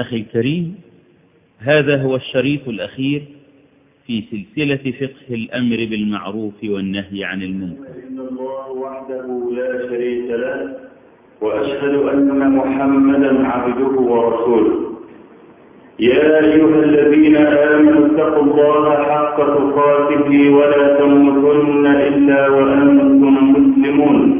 أخي الكريم هذا هو الشريط الأخير في سلسلة فقه الأمر بالمعروف والنهي عن المنكر. إن الله وحده لا شريك له وأشهد أن محمدا عبده ورسوله. يا أيها الذين آمنوا اتقوا الله حق تقاته ولا تموتن إلا وأنتم مسلمون.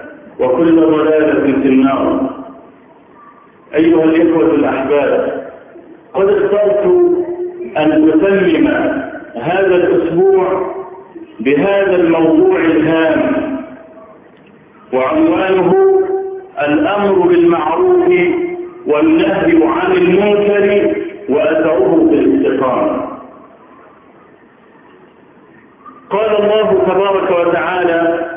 وكل ضلالة في النار. أيها الإخوة الأحباب قد اخترت أن أتمم هذا الأسبوع بهذا الموضوع الهام وعنوانه الأمر بالمعروف والنهي عن المنكر وأثره في الاستقامة. قال الله تبارك وتعالى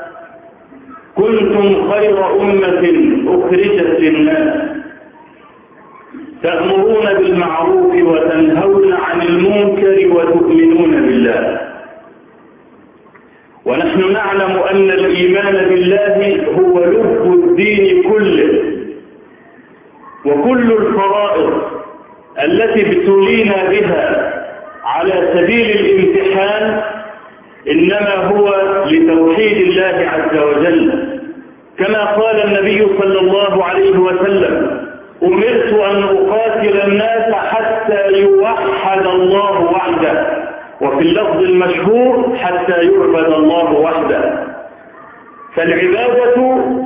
كنتم خير أمة أخرجت للناس. تأمرون بالمعروف وتنهون عن المنكر وتؤمنون بالله. ونحن نعلم أن الإيمان بالله هو لب الدين كله. وكل الفرائض التي ابتلينا بها على سبيل الامتحان إنما هو لتوحيد الله عز وجل. كما قال النبي صلى الله عليه وسلم أمرت أن أقاتل الناس حتى يوحد الله وحده وفي اللفظ المشهور حتى يعبد الله وحده. فالعبادة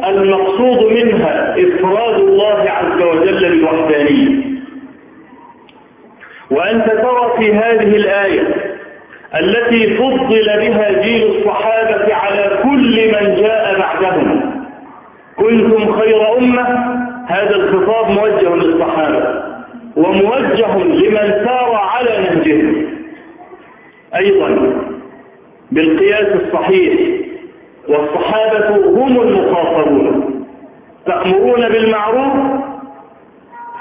المقصود منها إفراد الله عز وجل بالوحدانية وأنت ترى في هذه الآية التي فضل بها جيل الصحابة على كل من جاء بعدهم كنتم خير أمة هذا الخطاب موجه للصحابة وموجه لمن سار على نهجهم أيضا بالقياس الصحيح والصحابة هم المخاطبون تأمرون بالمعروف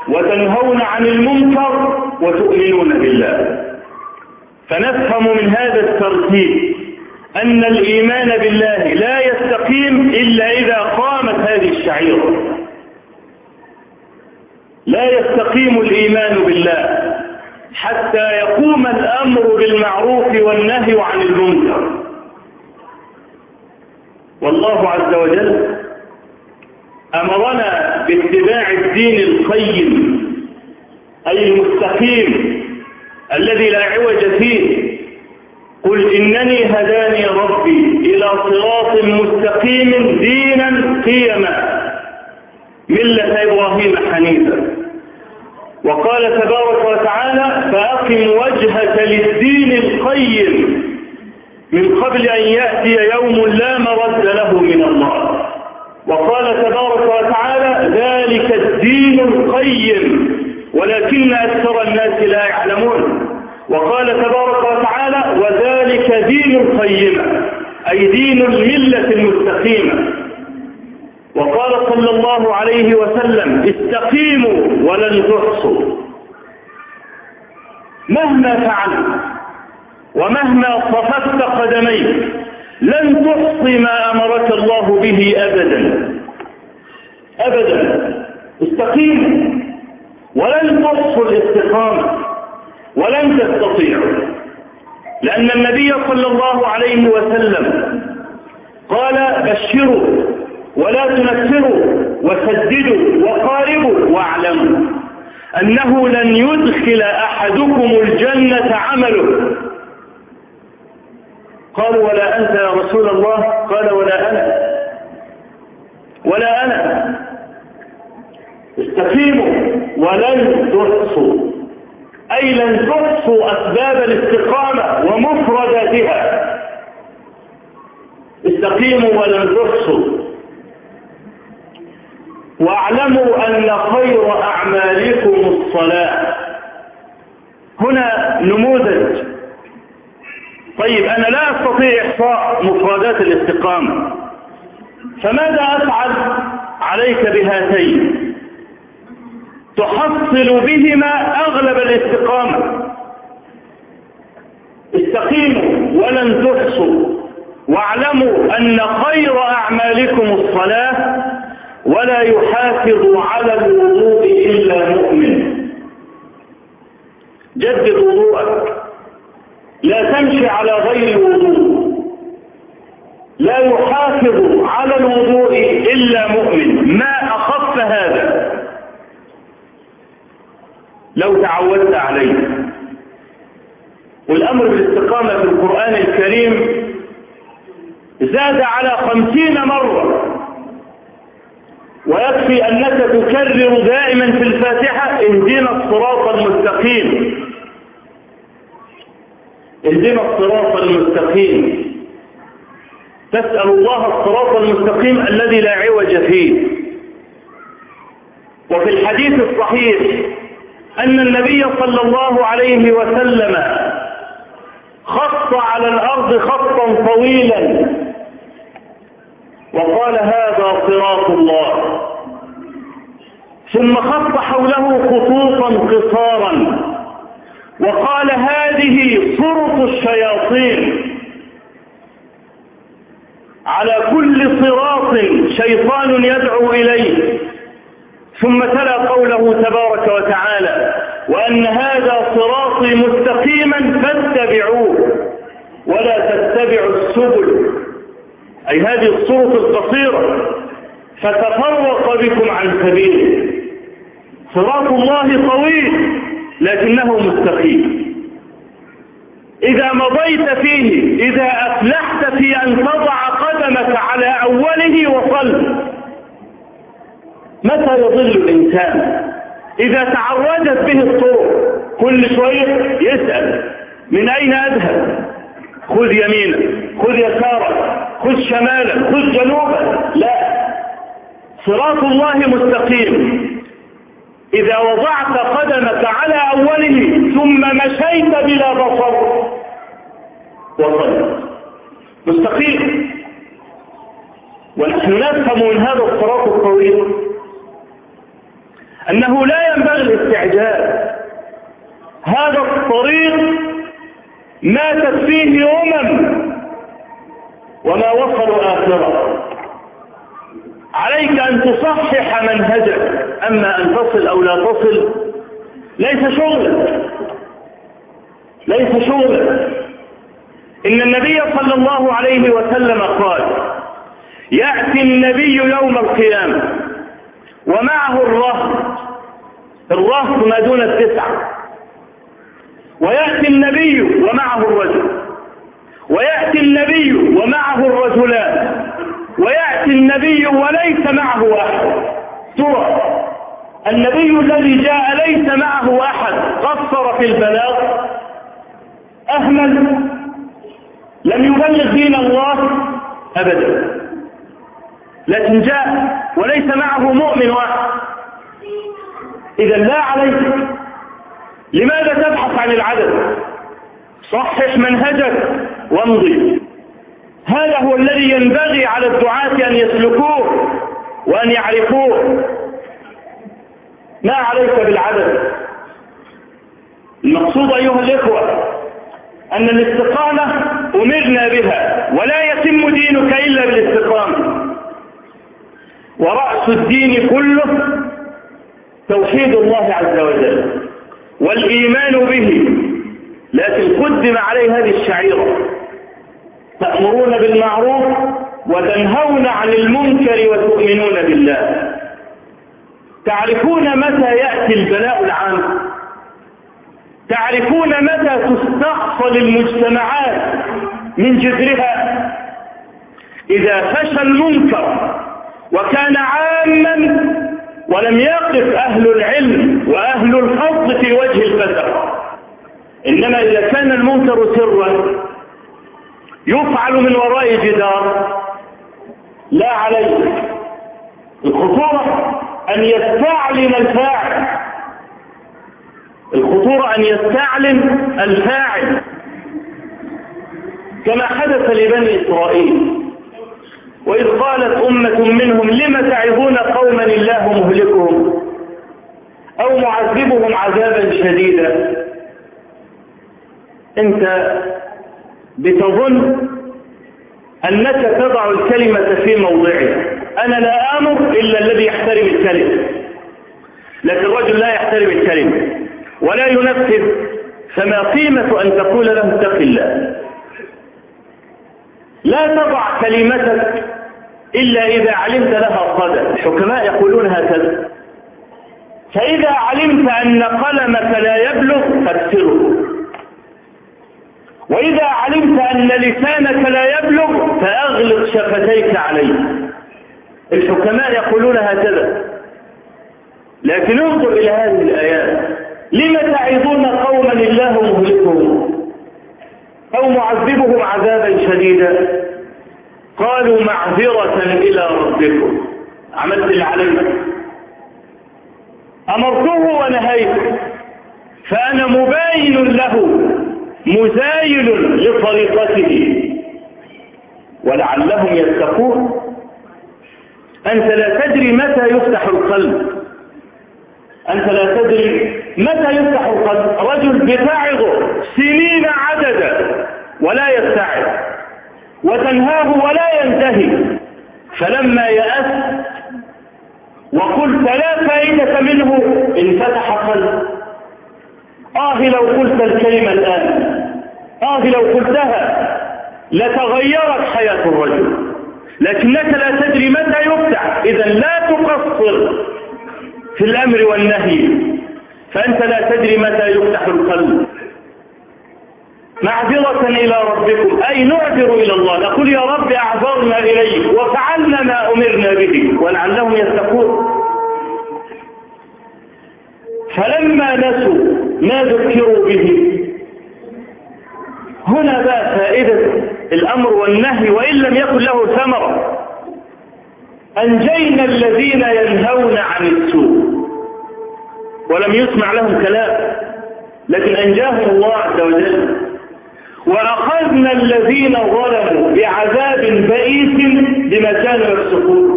وتنهون عن المنكر وتؤمنون بالله فنفهم من هذا الترتيب أن الإيمان بالله لا يستقيم إلا إذا قامت هذه الشعيرة لا يستقيم الإيمان بالله حتى يقوم الأمر بالمعروف والنهي عن المنكر والله عز وجل أمرنا باتباع الدين القيم أي المستقيم الذي لا عوج فيه. قل إنني هداني ربي إلى صراط مستقيم دينا قيما ملة إبراهيم حنيفا وقال تبارك وتعالى فأقم وجهك للدين القيم من قبل أن يأتي يوم لا مرد له من الله وقال تبارك وتعالى ذلك الدين القيم ولكن أكثر الناس لا يعلمون وقال تبارك وتعالى وذلك دين القيمة أي دين الملة المستقيمة وقال صلى الله عليه وسلم استقيموا ولن تحصوا. مهما فعلت ومهما صففت قدميك لن تحصي ما أمرك الله به أبدا. أبدا. استقيم ولن تحصوا الاستقامة ولن تستطيعوا. لأن النبي صلى الله عليه وسلم قال بشروا ولا تنفروا وسددوا وقاربوا واعلموا أنه لن يدخل أحدكم الجنة عمله. قالوا ولا أنت يا رسول الله؟ قال ولا أنا. ولا أنا. استقيموا ولن تحصوا. أي لن تحصوا أسباب الاستقامة ومفرداتها استقيموا ولن تحصوا. واعلموا أن خير أعمالكم الصلاة. هنا نموذج. طيب أنا لا أستطيع إحصاء مفردات الاستقامة. فماذا أفعل عليك بهاتين؟ تحصل بهما أغلب الاستقامة. استقيموا ولن تحصوا. واعلموا أن خير أعمالكم الصلاة ولا يحافظ على الوضوء إلا مؤمن جدد وضوءك. لا تمشي على غير وضوء لا يحافظ على الوضوء إلا مؤمن. ما أخف هذا؟ لو تعودت عليه. والأمر بالاستقامة في القرآن الكريم زاد على خمسين مرة. ويكفي أنك تكرر دائما في الفاتحة اهدنا الصراط المستقيم. اهدنا الصراط المستقيم. تسأل الله الصراط المستقيم الذي لا عوج فيه. وفي الحديث الصحيح أن النبي صلى الله عليه وسلم خط على الأرض خطا طويلا. وقال هذا صراط الله. ثم خط حوله خطوطا قصارا. وقال هذه صرط الشياطين. على كل صراط شيطان يدعو إليه. ثم تلا قوله تبارك وتعالى وأن هذا صراطي مستقيما فاتبعوه ولا تتبعوا السبل. أي هذه الصورة القصيرة. فتفرق بكم عن سبيله. صراط الله طويل لكنه مستقيم. إذا مضيت فيه إذا أفلحت في أن تضع قدمك على أوله وصل متى يضل الإنسان؟ إذا تعرجت به الطرق كل شوية يسأل من أين أذهب؟ خذ يمينا خذ يسارا خذ شمالا خذ جنوبا لا. صراط الله مستقيم. إذا وضعت قدمك على أوله ثم مشيت بلا بصر وصلت. مستقيم. ونحن نفهم من هذا الصراط الطويل أنه لا ينبغي الاستعجال. هذا الطريق ماتت فيه أمم وما وصلوا آخرة. عليك أن تصحح منهجك أما أن تصل أو لا تصل ليس شغلك ليس شغلك إن النبي صلى الله عليه وسلم قال يأتي النبي يوم القيامة ومعه الرهط. الرهط ما دون التسعة. ويأتي النبي ومعه الرجل. ويأتي النبي ومعه الرجلان. ويأتي النبي وليس معه أحد. ترى. النبي الذي جاء ليس معه أحد. قصر في البلاغ. أهمل. لم يبلغ دين الله أبدا. لكن جاء وليس معه مؤمن واحد. إذا لا عليك. لماذا تبحث عن العدد صحح منهجك وامضي. هذا هو الذي ينبغي على الدعاة أن يسلكوه وأن يعرفوه. ما عليك بالعدد المقصود أيها الإخوة أن الاستقامة أمرنا بها ولا يتم دينك إلا بالاستقامة. ورأس الدين كله توحيد الله عز وجل والإيمان به. لكن قدم عليه هذه الشعيرة. تأمرون بالمعروف وتنهون عن المنكر وتؤمنون بالله. تعرفون متى يأتي البلاء العام؟ تعرفون متى تستأصل المجتمعات من جذرها؟ إذا فشى المنكر وكان عاما ولم يقف أهل العلم وأهل الفضل في وجه الفتر إنما إذا كان المنكر سرا يفعل من وراء جدار. لا عليه. الخطورة أن يستعلن الفاعل. الخطورة أن يستعلن الفاعل. كما حدث لبني إسرائيل. وإذ قالت أمة منهم لم تعظون قوما الله مهلكهم أو معذبهم عذابا شديدا؟ أنت بتظن أنك تضع الكلمة في موضعها. أنا لا آمر إلا الذي يحترم الكلمة. لكن الرجل لا يحترم الكلمة. ولا ينفذ فما قيمة أن تقول له اتق الله. لا تضع كلمتك إلا إذا علمت لها صدى الحكماء يقولون هكذا. فإذا علمت أن قلمك لا يبلغ فاكسره. وإذا علمت أن لسانك لا يبلغ فأغلق شفتيك عليه. الحكماء يقولون هكذا. لكن انظر إلى هذه الآيات. لم تعظون قوما الله مهلكهم؟ أو معذبهم عذابا شديدا؟ قالوا معذرة إلى ربكم. عملت اللي عليك أمرته ونهيته فأنا مباين له. مزايل لطريقته. ولعلهم يتقون. أنت لا تدري متى يفتح القلب. أنت لا تدري متى يفتح القلب. رجل بتعظه سنين عددا ولا يستعظ وتنهاه ولا ينتهي. فلما يأست وقلت لا فائدة منه انفتح قلب آه لو قلت الكلمة الآن آه لو قلتها لتغيرت حياة الرجل. لكنك لا تدري متى يفتح. إذا لا تقصر في الأمر والنهي. فأنت لا تدري متى يفتح القلب. معذرة إلى ربكم. أي نعذر إلى الله؟ نقول يا رب أعذرنا إليك وفعلنا ما أمرنا به. ولعلهم يتقون. فلما نسوا ما ذكروا به. هنا بقى فائدة الأمر والنهي وإن لم يكن له ثمرة. أنجينا الذين ينهون عن السوء. ولم يسمع لهم كلام لكن أنجاهم الله عز وجل. وأخذنا الذين ظلموا بعذاب بئيس بما كانوا يفسقون.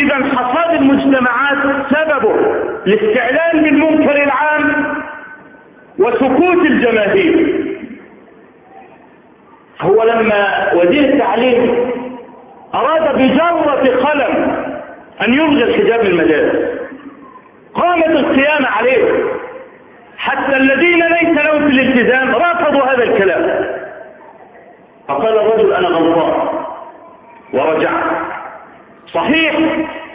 إذا حصاد المجتمعات سببه الاستعلان بالمنكر العام وسكوت الجماهير. هو لما وزير التعليم أراد بجرة قلم أن يلغي الحجاب المدارس قامت القيامة عليه. حتى الذين ليس لهم في الالتزام رفضوا هذا الكلام. فقال الرجل أنا غلطان. ورجع صحيح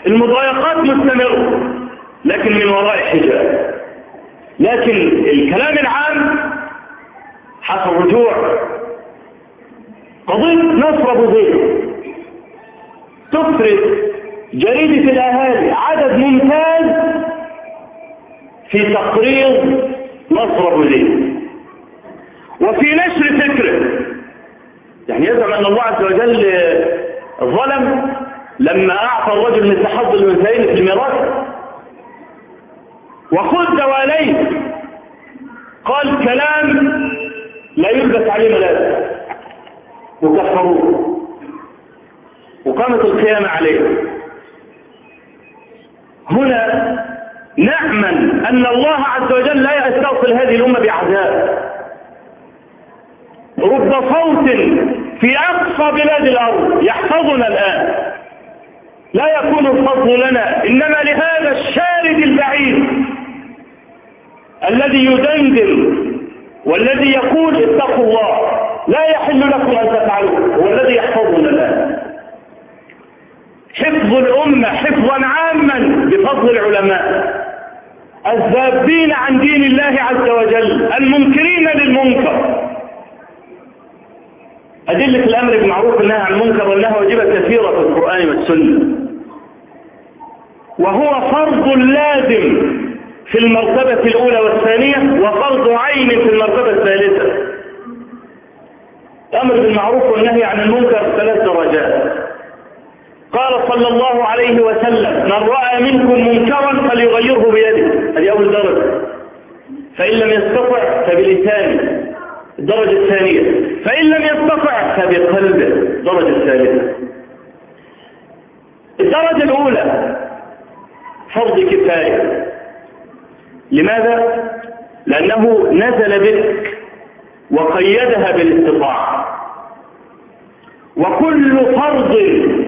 المضايقات مستمرة لكن من وراء حجاب. لكن الكلام العام حصل رجوع قضية نصر أبو زيد. تفرد جريدة الأهالي عدد ممتاز في تقرير نصر أبو زيد. وفي نشر فكره. يعني يزعم أن الله عز وجل ظلم لما أعطى الرجل من تحض الأنثيين في الميراث وخذ دواليه قال كلام لا يلبس عليه ملابس وكفروه وقامت القيامة عليه. هنا نأمن أن الله عز وجل لا يستوصل هذه الأمة بعذاب رب صوت في أقصى بلاد الأرض يحفظنا الآن. لا يكون الفضل لنا إنما لهذا الشارد البعيد الذي يدندن والذي يقول اتقوا الله لا يحل لكم أن تفعلوا هو الذي يحفظنا الآن حفظ الأمة حفظا عاما بفضل العلماء الذابين عن دين الله عز وجل المنكرين للمنكر. أدلة الأمر بالمعروف والنهي عن المنكر والنهي واجبة كثيرة في القرآن والسنة. وهو فرض لازم في المرتبة الأولى والثانية وفرض عين في المرتبة الثالثة. الأمر بالمعروف والنهي عن المنكر ثلاث درجات. قال صلى الله عليه وسلم من رأى منكم منكرا فليغيره بيده. هذه أول درجة. فإن لم يستطع فبلسانه. الدرجة الثانية. فإن لم يستطع فبقلبه. الدرجة الثالثة. الدرجة الأولى. فرض كفاية. لماذا؟ لأنه نزل بك وقيدها بالإستطاعة. وكل فرض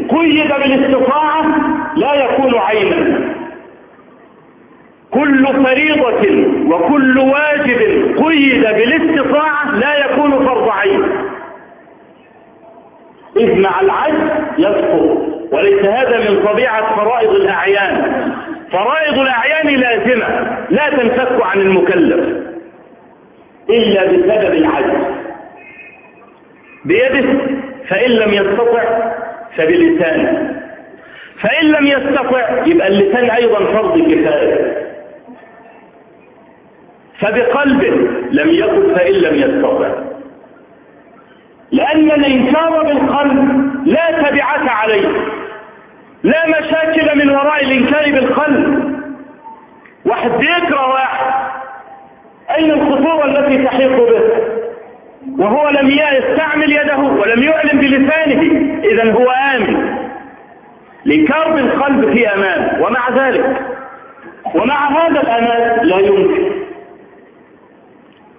قيد بالاستطاعة لا يكون عينا. كل فريضة وكل واجب قيد بالاستطاعة لا يكون فرض عين. إذ مع العجز يسقط وليس هذا من طبيعة فرائض الأعيان. فرائض الأعيان لازمة لا تنفك عن المكلف إلا بسبب العجز. بيده فإن لم يستطع فبلسانه. فإن لم يستطع يبقى اللسان أيضا فرض كفاية. فبقلبه لم يكن فإن لم يستطع. لأن الإنكار بالقلب لا تبعة عليه. لا مشاكل من وراء الإنكار بالقلب. واحد بيكره واحد. أين الخطورة التي تحيط به؟ وهو لم يستعمل يده ولم يعلم بلسانه. إذا هو آمن. الإنكار بالقلب في أمان. ومع ذلك ومع هذا الأمان لا يمكن.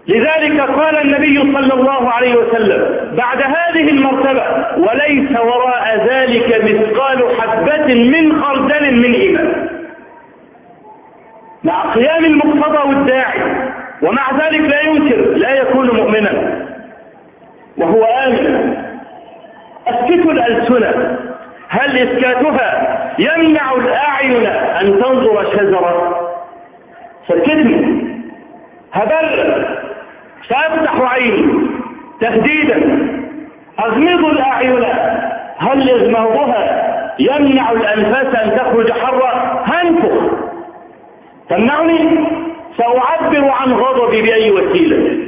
لذلك قال النبي صلى الله عليه وسلم بعد هذه المرتبة وليس وراء ذلك مثقال حبة من خردل من إيمان مع قيام المقتضى والداعي ومع ذلك لا ينكر لا يكون مؤمنا. وهو آمن. اسكتوا الألسنة. هل إسكاتها يمنع الأعين أن تنظر شجرة؟ سكتني. هبل. سأفتح عيني تهديدا. أغمض الأعين. هل إغماضها يمنع الأنفاس أن تخرج حرة هنفخ. تمنعني؟ سأعبر عن غضبي بأي وسيلة.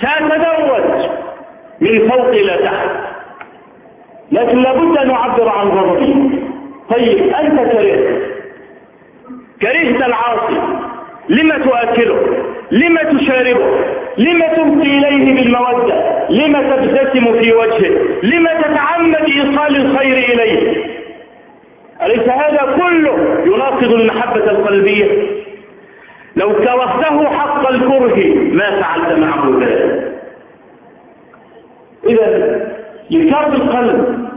سأتدرج من فوق إلى تحت. لكن لابد أن أعبر عن غضبي. طيب أنت كرهت. كرهت العاصي. لما تؤكله؟ لما تشاربه؟ لما تبقي إليه بالمودة؟ لما تبتسم في وجهه؟ لما تتعمد إيصال الخير إليه؟ أليس هذا كله يناقض المحبة القلبية؟ لو كرهته حق الكره ما فعلت معه ذلك. إذا إنكار القلب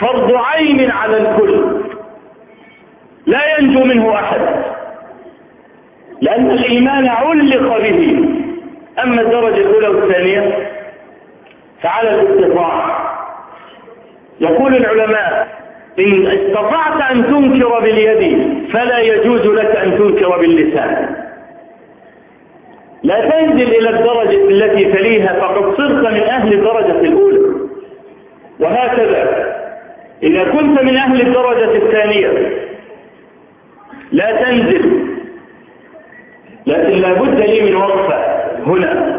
فرض عين على الكل. لا ينجو منه أحد. لأن الإيمان علق به. أما الدرجة الأولى والثانية فعلى الاستطاعة يقول العلماء إن استطعت أن تنكر باليد فلا يجوز لك أن تنكر باللسان. لا تنزل إلى الدرجة التي تليها فقد صرت من أهل الدرجة الأولى. وهكذا إذا كنت من أهل الدرجة الثانية لا تنزل. لكن لابد لي من وقفة. هنا.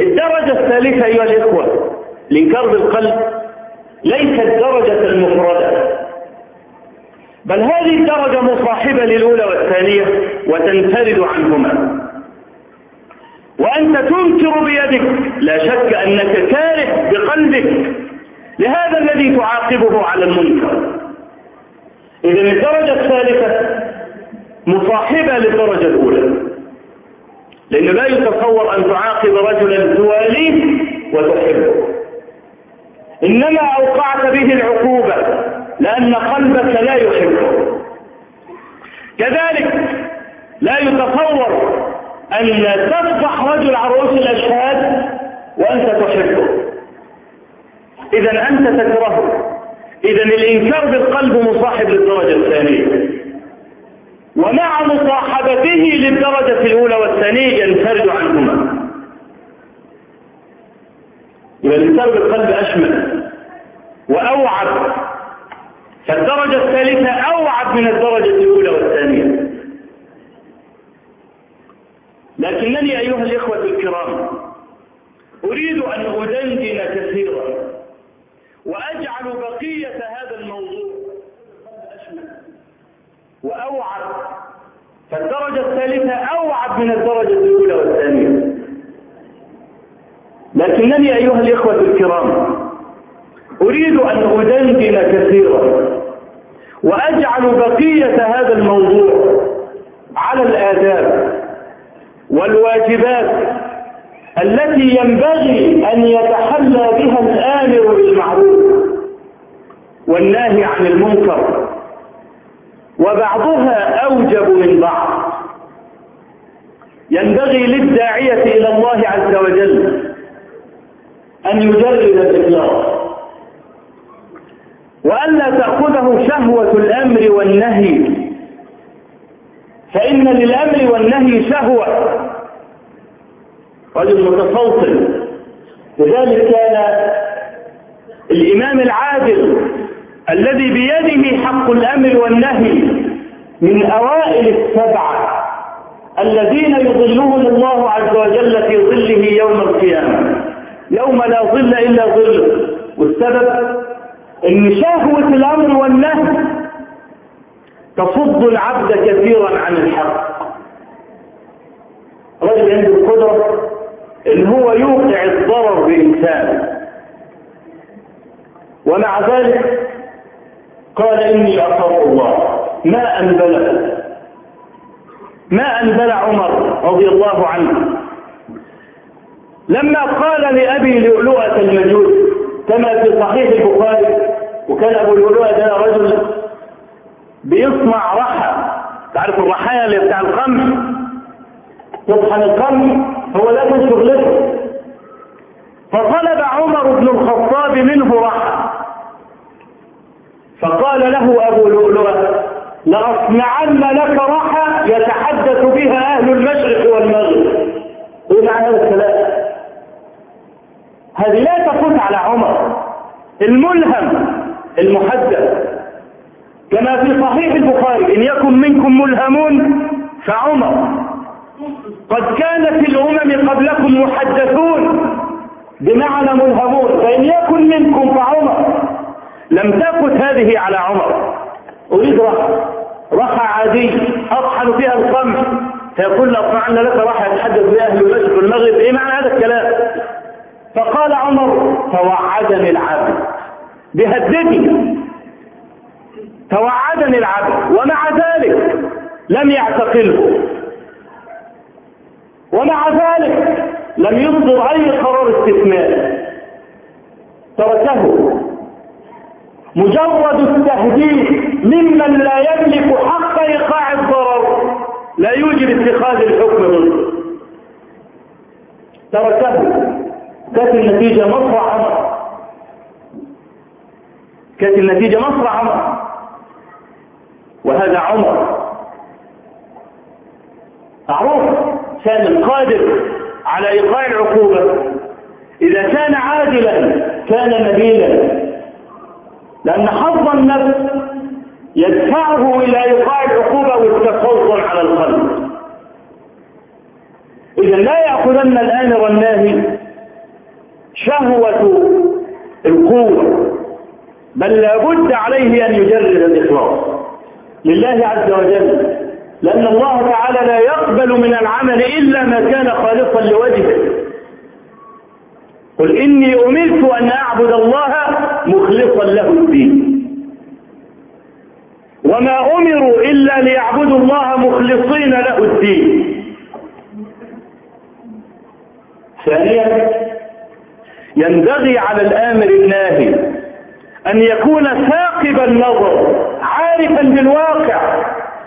الدرجة الثالثة أيها الإخوة الإنكار بالقلب ليست درجة المفردة بل هذه الدرجة مصاحبة للأولى والثانية وتنفرد عنهما. وأنت تنكر بيدك لا شك أنك كاره بقلبك لهذا الذي تعاقبه على المنكر. إذا الدرجة الثالثة مصاحبة للدرجة الأولى. لأنه لا يتصور أن تعاقب رجلا تواليه وتحبه. إنما أوقعت به العقوبة لأن قلبك لا يحبه. كذلك لا يتصور أن تفضح رجل على رؤوس الأشهاد وأنت تحبه. إذا أنت تكرهه. إذا الإنكار بالقلب مصاحب للدرجة الثانية. ومع مصاحبته للدرجة الأولى والثانية ينفرد عنهما. يبقى الإنكار بالقلب أشمل وأوعد فالدرجة الثالثة أوعد من الدرجة الأولى والثانية لكنني أيها الإخوة الكرام أريد أن أدندن كثيرا وأجعل بقية هذا الموضوع أشمل وأوعد فالدرجة الثالثة أوعد من الدرجة الأولى والثانية. لكنني أيها الإخوة الكرام أريد أن أدندن كثيرا وأجعل بقية هذا الموضوع على الآداب والواجبات التي ينبغي أن يتحلى بها الآمر بالمعروف والناهي عن المنكر وبعضها أوجب من بعض. ينبغي للداعية إلى الله عز وجل أن يجرد الإخلاص. وألا تأخذه شهوة الأمر والنهي. فإن للأمر والنهي شهوة. رجل متسلطن لذلك كان الإمام العادل الذي بيده حق الأمر والنهي من أوائل السبعة. الذين يظلهم الله عز وجل في ظله يوم القيامة. يوم لا ظل إلا ظله والسبب إن شهوة الأمر والنهي تصد العبد كثيرا عن الحق. رجل عنده القدرة إن هو يوقع الضرر بإنسان. ومع ذلك قال إني أخاف الله. ما أنبل ما أنبل عمر رضي الله عنه. لما قال لأبي لؤلؤة المجوس كما في صحيح البخاري وكان أبو لؤلؤة ده رجل بيصنع رحى. تعرف الرحايا اللي بتاع الخمر يطحن الخمر هو من شغلته. فطلب عمر بن الخطاب منه رحى. فقال له أبو لؤلؤة لأصنعن لك رحى يتحدث بها أهل المشرق والمغرب. إيه معنى هذا الكلام؟ هذه لا تفوت على عمر. الملهم المحدث. كما في صحيح البخاري إن يكن منكم ملهمون فعمر. قد كان في الأمم قبلكم محدثون بمعنى ملهمون فإن يكن منكم فعمر. لم تفت هذه على عمر. أريد رحى رحى عادي أطحن فيها الخمر فيقول لأصنعن لك رحى يتحدث بأهل المشرق والمغرب. إيه معنى هذا الكلام؟ فقال عمر توعدني العبد. بهددني. توعدني العبد. ومع ذلك لم يعتقله. ومع ذلك لم يصدر أي قرار استثناء تركه. مجرد التهديد ممن لا يملك حق إيقاع الضرر لا يوجب اتخاذ الحكم ضده تركه كانت النتيجة مصر عمر كانت النتيجة مصر عمر وهذا عمر. معروف. كان القادر على إيقاع العقوبة. إذا كان عادلا كان نبيلا. لأن حظ النفس يدفعه إلى إيقاع العقوبة والتسلط على القلب. إذا لا يأخذن الآمر الناهي شهوة القوة بل لابد عليه أن يجرد الإخلاص لله عز وجل لأن الله تعالى لا يقبل من العمل إلا ما كان خالصا لوجهه. قل إني أمرت أن أعبد الله مخلصا له الدين. وما أمروا إلا ليعبدوا الله مخلصين له الدين. ثانيا ينبغي على الآمر الناهي أن يكون ثاقب النظر عارفا بالواقع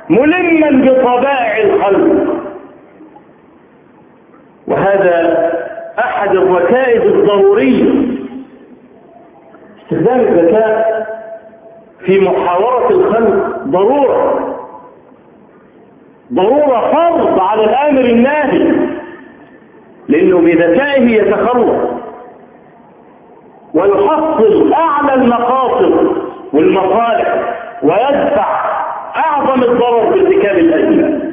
ملما بطبائع الخلق. وهذا أحد الركائز الضرورية استخدام الذكاء في محاورة الخلق ضرورة. ضرورة فرض على الآمر الناهي لأنه بذكائه يتخلص ويحصل أعلى المقاصد والمصالح ويدفع أعظم الضرر بارتكاب الأزمة.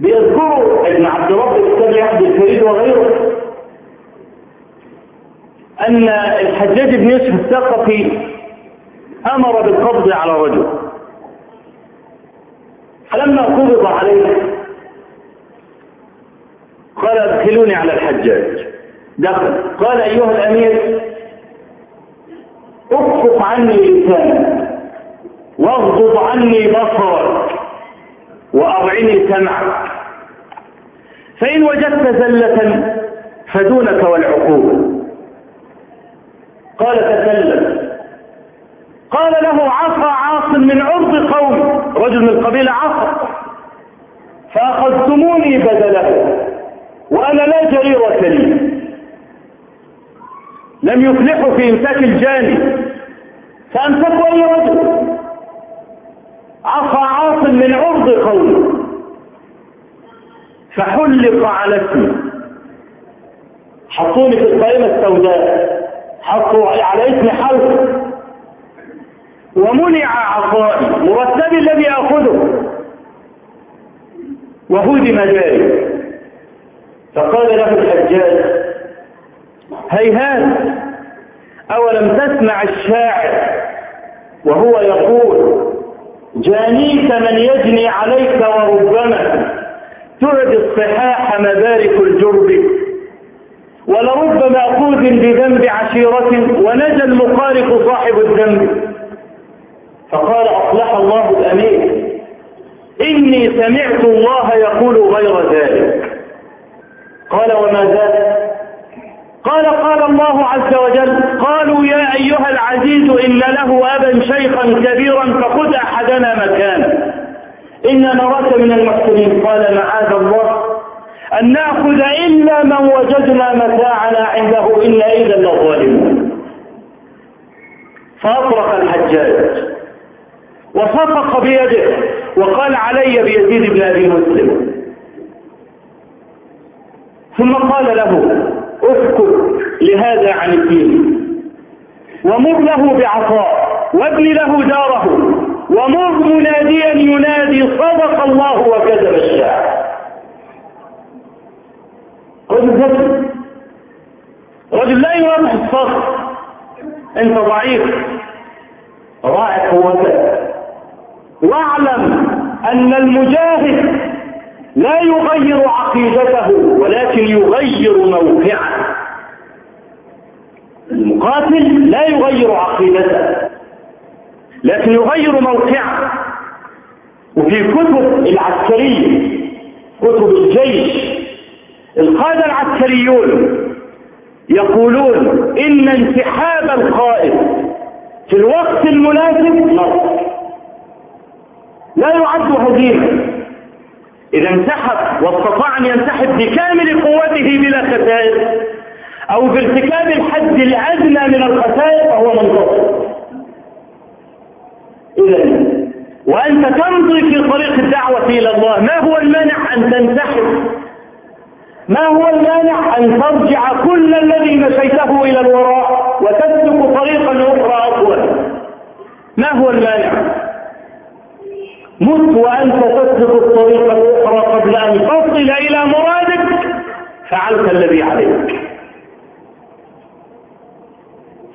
بيذكروا ابن عبد رب الكتاب عبد الفريد وغيره أن الحجاج بن يوسف الثقفي أمر بالقبض على رجل. فلما قبض عليه قال ادخلوني على الحجاج. دخل. قال أيها الأمير اكفف عني لسانك واغضض عني بصرك. وأرعني سمعك فإن وجدت زلة فدونك والعقوبة قال تكلم قال له عصى عاص من عرض قوم. رجل من قبيلة عصى فأخذتموني بدله وأنا لا جريرة لي لم يفلحوا في إمساك الجاني. فأمسكوا أي رجل؟ عصى عاص من عرض قوم فحلق على اسمي حطوني في القائمة السوداء. حطوا على اسم حلق. ومنع عطائي مرتبي الذي أخذه. وهدم ذلك فقال له الحجاج هيهات أولم تسمع الشاعر؟ وهو يقول جانيك من يجني عليك وربما تعدي الصحاح مبارك الجرب. ولرب مأخوذ بذنب عشيرة ونجا المخالف صاحب الذنب. فقال أصلح الله الأمير. إني سمعت الله يقول غير ذلك. قال وما ذلك قال قال الله عز وجل قالوا يا أيها العزيز إن له أبا شيخا كبيرا فخذ أحدنا مكانه إنا نراك من المحسنين. قال معاذ الله. أن نأخذ إلا من وجدنا متاعنا عنده. إلا إذا لظالمون. فأطرق الحجاج. وصفق بيده. وقال علي بيزيد بن أبي مسلم. ثم قال له اسكت لهذا عن الدين. ومر له بعطاء وابن له داره ومر مناديا ينادي صدق الله وكذب الشاعر. رجل ذكي رجل لا يرمح الصخر انت ضعيف. راعي قوتك. واعلم أن المجاهد لا يغير عقيدته ولكن يغير موقعه. المقاتل لا يغير عقيدته لكن يغير موقعه. وفي كتب العسكرية كتب الجيش القادة العسكريون يقولون إن انسحاب القائد في الوقت المناسب نصر لا يعد هزيمة. إذا انسحب واستطاع أن ينسحب بكامل قوته بلا خسائر. أو بارتكاب الحد الأدنى من الخسائر فهو منتصر إذا وأنت تمضي في طريق الدعوة إلى الله ما هو المانع أن تنسحب ما هو المانع أن ترجع كل الذي مشيته إلى الوراء وتسلك طريقا أخرى أطول؟ ما هو المانع؟ مت وأنت تسلك الطريق الأخرى قبل أن تصل إلى مرادك فعلت الذي عليك.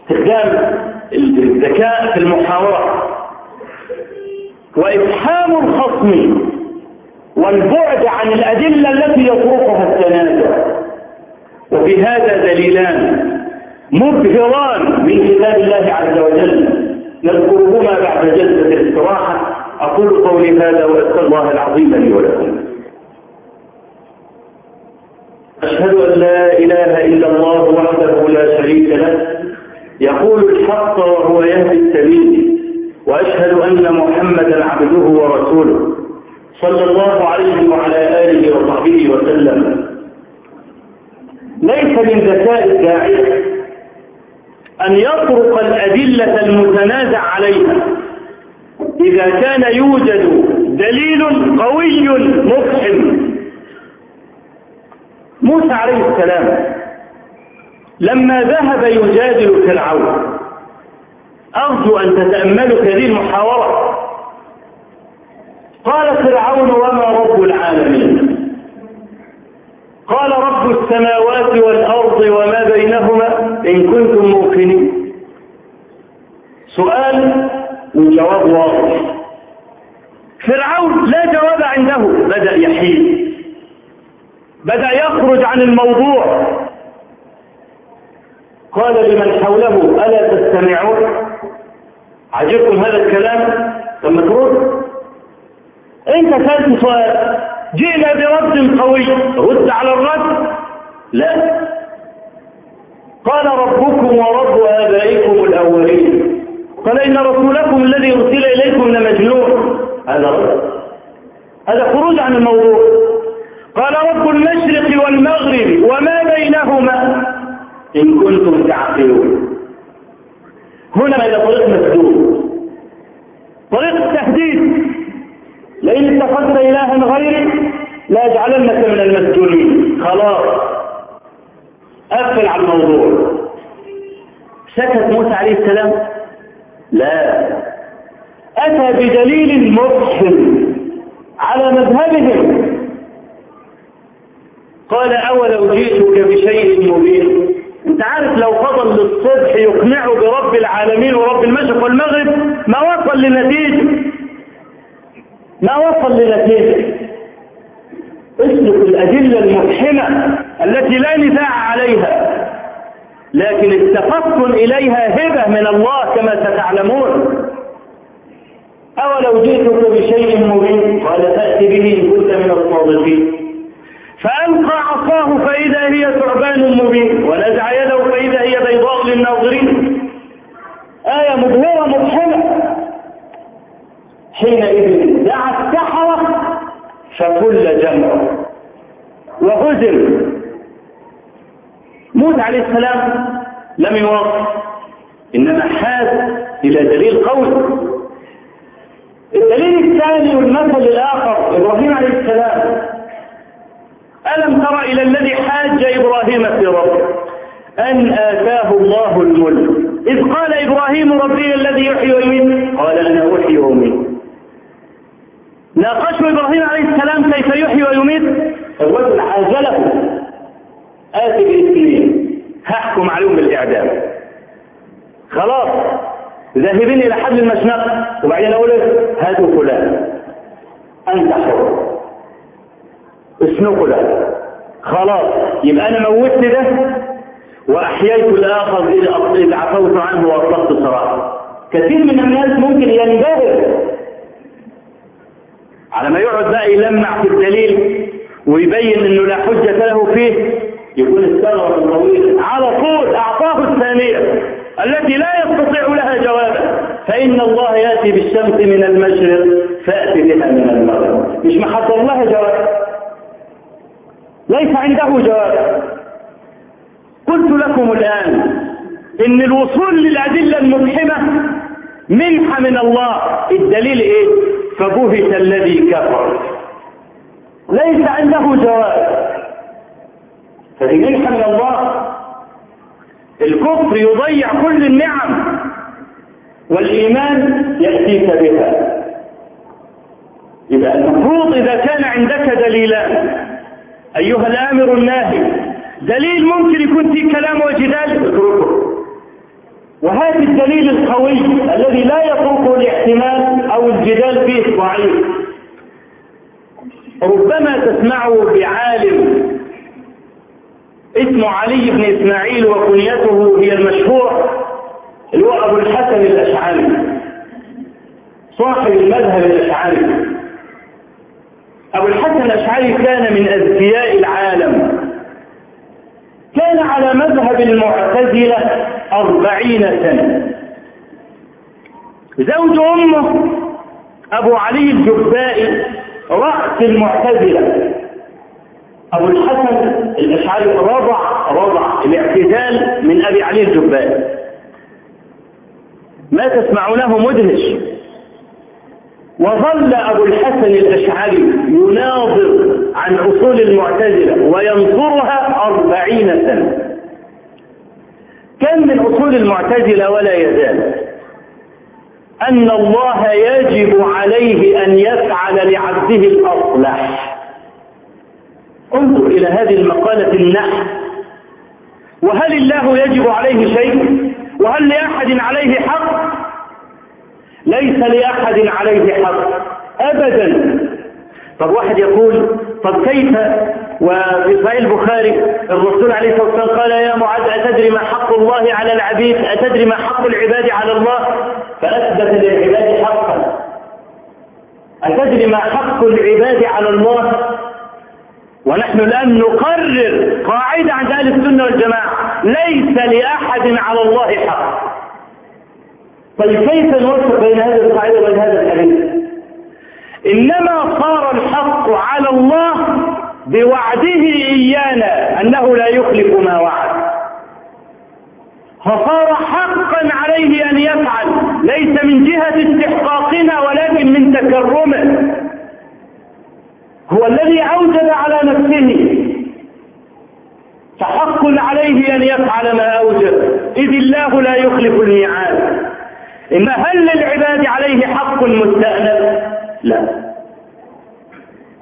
استخدام الذكاء في المحاورة. وإفحام الخصم والبعد عن الأدلة التي يطرقها التنازع. وفي هذا دليلان مبهران من كتاب الله عز وجل. نذكرهما بعد جلسة الاستراحة. أقول قولي هذا وأسأل الله العظيم لي ولكم. أشهد أن لا إله إلا الله وحده لا شريك له. يقول الحق وهو يهدي السبيل وأشهد أن محمدا عبده ورسوله. صلى الله عليه وعلى آله وصحبه وسلم. ليس من ذكاء الداعية أن يطرق الأدلة المتنازع عليها. إذا كان يوجد دليل قوي مفحم موسى عليه السلام لما ذهب يجادل فرعون أرجو أن تتأملوا هذه المحاورة. قال فرعون وما رب العالمين؟ قال رب السماوات والأرض وما بينهما إن كنتم موقنين. سؤال وجواب واضح. فرعون لا جواب عنده بدأ يحيد. بدأ يخرج عن الموضوع. قال لمن حوله ألا تستمعون؟ عجبكم هذا الكلام؟ ثم ترد. أنت سألت سؤال؟ جئنا برد قوي. رد على الرد؟ لا. قال ربكم ورب آبائكم الأولين. قال إن رسولكم الذي أرسل إليكم لمجنون. هذا رد. هذا خروج عن الموضوع. قال رب المشرق والمغرب وما بينهما. إن كنتم تعقلون. هنا إلى طريق مسدود. طريق التهديد لئن اتخذت إلها غيري لا أجعلنك من المسجونين. خلاص. قفل على الموضوع. سكت موسى عليه السلام؟ لا. أتى بدليل مفحم على مذهبهم. قال أولو جئتك بشيء مبين؟ انت عارف لو فضل للصبح يقنعه برب العالمين ورب المشرق والمغرب ما وصل لنتيجة. ما وصل لنتيجة. اسلك الأدلة المفحمة التي لا نزاع عليها لكن التفطن إليها هبة من الله كما ستعلمون. أولو جئتك بشيء مبين؟ قال فأت به كنت من الصادقين فألقى عصاه فإذا هي ثعبان مبين. ونزع يده فإذا هي بيضاء للناظرين. آية مبهرة مبحمة حينئذ دعا السحرة فكل جمع وهزم موسى عليه السلام لم يوقف إنما حاز إلى دليل قوي الدليل الثاني والمثل الآخر إبراهيم عليه السلام ألم تر إلى الذي حاج إبراهيم في ربه؟ أن آتاه الله الملك. إذ قال إبراهيم ربي الذي يحيي ويميت. قال أنا أحيي وأميت. ناقشه إبراهيم عليه السلام كيف يحيي ويميت؟ الرجل عاجله. آتي بالاثنين هحكم عليهم بالإعدام. خلاص. ذاهبين إلى حد المشنقة وبعدين أقول هاتوا فلان. أنت حر. اسنقوا له. خلاص. يبقى أنا موتت ده وأحييت الآخر إذ عفوت عنه وأطلقت صراحة. كثير من الناس ممكن ينبهر على ما يقعد بقى يلمع في الدليل ويبين إنه لا حجة له فيه يكون استغرب طويل على طول أعطاه الثانية التي لا يستطيع لها جوابا. فإن الله يأتي بالشمس من المشرق فأتي بها من المغرب. مش محضر لها جواب. ليس عنده جواب. قلت لكم الآن إن الوصول للأدلة المبحمه منحه من الله. الدليل إيه؟ فبهت الذي كفر. ليس عنده جواب. فدي منحة من الله الكفر يضيع كل النعم والإيمان يأتيك بها. يبقى المفروض إذا كان عندك دليلان. أيها الآمر الناهي دليل ممكن يكون فيه كلام وجدال أتركه. وهذا الدليل القوي الذي لا يتركه الاحتمال أو الجدال فيه ضعيف. ربما تسمعه بعالم اسمه علي بن إسماعيل وكنيته هي المشهورة اللي هو أبو الحسن الأشعري صاحب المذهب الأشعري. أبو الحسن الأشعري كان من أذكياء العالم. كان على مذهب المعتزلة أربعين سنة. زوج أمه أبو علي الجبائي رأس المعتزلة. أبو الحسن الأشعري رضع رضع الاعتزال من أبي علي الجبائي. ما تسمعونه مدهش. وظل أبو الحسن الأشعري يناظر عن أصول المعتزلة وينصرها أربعين سنة. كان من أصول المعتزلة ولا يزال؟ أن الله يجب عليه أن يفعل لعبده الأصلح. انظر إلى هذه المقالة النحو وهل الله يجب عليه شيء؟ وهل لأحد عليه حق؟ ليس لأحد عليه حق. أبدا. طب واحد يقول طب كيف؟ وفي صحيح البخاري الرسول عليه الصلاة والسلام قال يا معاذ أتدري ما حق الله على العبيد؟ أتدري ما حق العباد على الله؟ فأثبت للعباد حقا. أتدري ما حق العباد على الله؟ ونحن الآن نقرر قاعدة عند أهل السنة والجماعة. ليس لأحد على الله حق. طيب كيف نوفق بين هذه القاعدة وبين هذا الحديث؟ إنما صار الحق على الله بوعده إيانا أنه لا يخلف ما وعد. فصار حقا عليه أن يفعل ليس من جهة استحقاقنا ولكن من تكرمه. هو الذي أوجب على نفسه. فحق عليه أن يفعل ما أوجب. إذ الله لا يخلف الميعاد. إما هل للعباد عليه حق مستأنف؟ لا.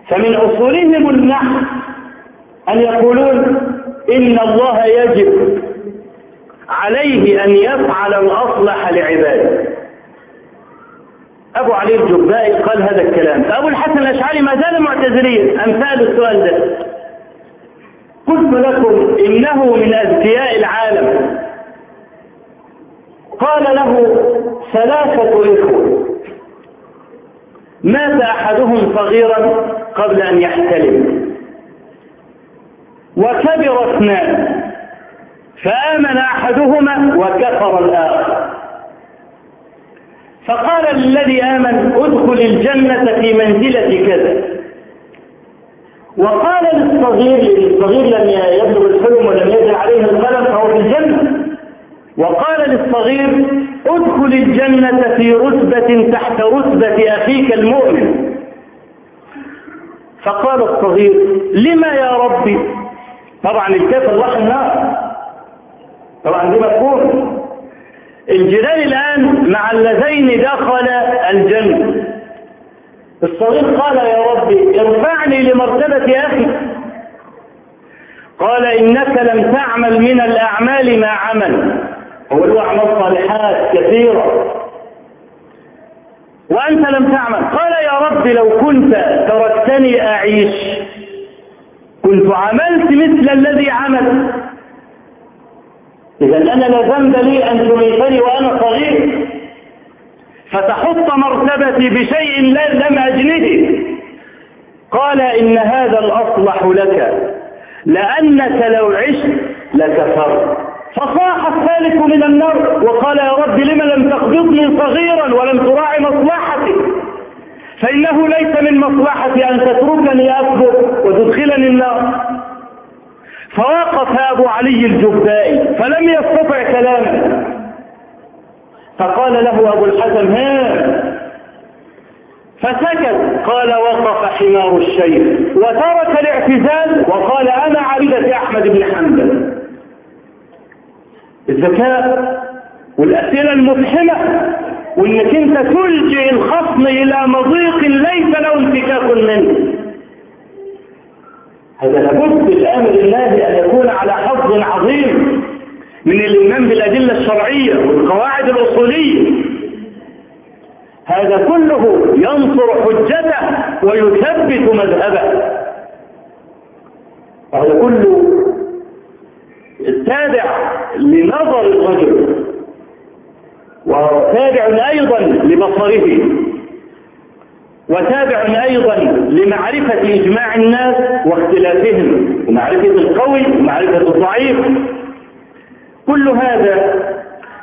فمن أصولهم النحو أن يقولون إن الله يجب عليه أن يفعل الأصلح لعباده. أبو علي الجبائي قال هذا الكلام. أبو الحسن الأشعري ما زال معتزليا. أمثال السؤال ده. قلت لكم إنه من أذكياء العالم. قال له ثلاثة إخوة. مات أحدهم صغيرا قبل أن يحتلم. وكبر اثنان. فآمن أحدهما وكفر الآخر. فقال الذي آمن ادخل الجنة في منزلة كذا. وقال للصغير الصغير لم يبلغ الحلم ولم يجري عليه القلم فهو في الجنة. وقال للصغير ادخل الجنة في رتبة تحت رتبة أخيك المؤمن. فقال الصغير لما يا ربي؟ طبعا الكافر راح النار. طبعا دي مفهوم الجدال الآن مع اللذين دخل الجنة. الصغير قال يا ربي ارفعني لمرتبة أخي. قال إنك لم تعمل من الأعمال ما عمل. هو له أعمال صالحات كثيرة. وأنت لم تعمل. قال يا رب لو كنت تركتني أعيش. كنت عملت مثل الذي عمل. إذا أنا لا ذنب لي أن تميتني وأنا صغير. فتحط مرتبتي بشيء لم أجنده. قال إن هذا الأصلح لك. لأنك لو عشت لكفرت. فصاح الثالث من النار وقال يا رب لم لم تقبضني صغيرا ولم تراعي مصلحتي؟ فإنه ليس من مصلحتي أن تتركني أكبر وتدخلني النار. فوقف أبو علي الجبائي فلم يستطع كلامه. فقال له أبو الحسن ها؟ فسكت. قال وقف حمار الشيخ. وترك الاعتزال وقال أنا عبدة أحمد بن حنبل. الذكاء والأسئلة المفحمة وإنك أنت تلجئ الخصم إلى مضيق ليس له انتكاك منه. هذا لابد الامر الله أن يكون على حظ عظيم من الإيمان بالأدلة الشرعية والقواعد الأصولية. هذا كله ينصر حجته ويثبت مذهبه. هذا كله تابع لنظر الرجل وتابع أيضا لبصره وتابع أيضا لمعرفة إجماع الناس واختلافهم ومعرفة القوي ومعرفة الضعيف. كل هذا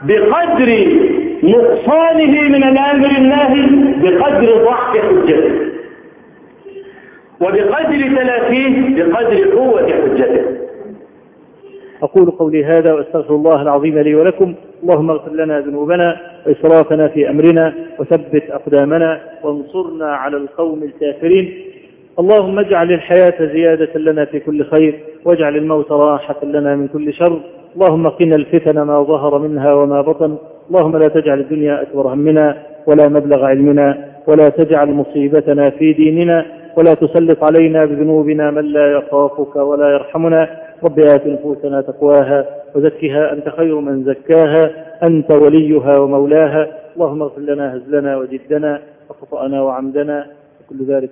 بقدر نقصانه من الأمر الناهي بقدر ضعف حجته وبقدر تلافيه بقدر قوة حجته. أقول قولي هذا وأستغفر الله العظيم لي ولكم. اللهم اغفر لنا ذنوبنا وإسرافنا في أمرنا وثبت أقدامنا وانصرنا على القوم الكافرين. اللهم اجعل الحياة زيادة لنا في كل خير واجعل الموت راحة لنا من كل شر. اللهم قنا الفتن ما ظهر منها وما بطن. اللهم لا تجعل الدنيا أكبر همنا ولا مبلغ علمنا ولا تجعل مصيبتنا في ديننا ولا تسلط علينا بذنوبنا من لا يخافك ولا يرحمنا. رب آت نفوسنا تقواها وزكها أنت خير من زكاها أنت وليها ومولاها. اللهم اغفر لنا هزلنا وجدنا وخطأنا وعمدنا. وكل ذلك